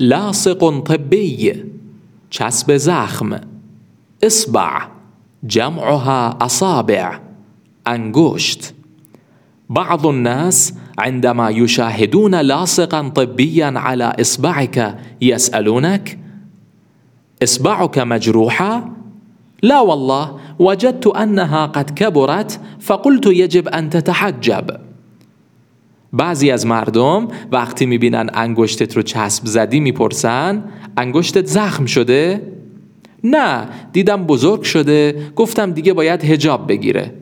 لاصق طبي چسب زخم. اصبع جمعها أصابع. انگشت. بعض الناس عندما يشاهدون لاصقا طبيا على إصبعك يسألونك إصبعك مجروحة؟ لا والله وجدت أنها قد كبرت فقلت يجب أن تتحجب. بعضی از مردم وقتی می‌بینن انگشتت رو چسب زدی می‌پرسن انگشتت زخم شده؟ نه دیدم بزرگ شده گفتم دیگه باید حجاب بگیره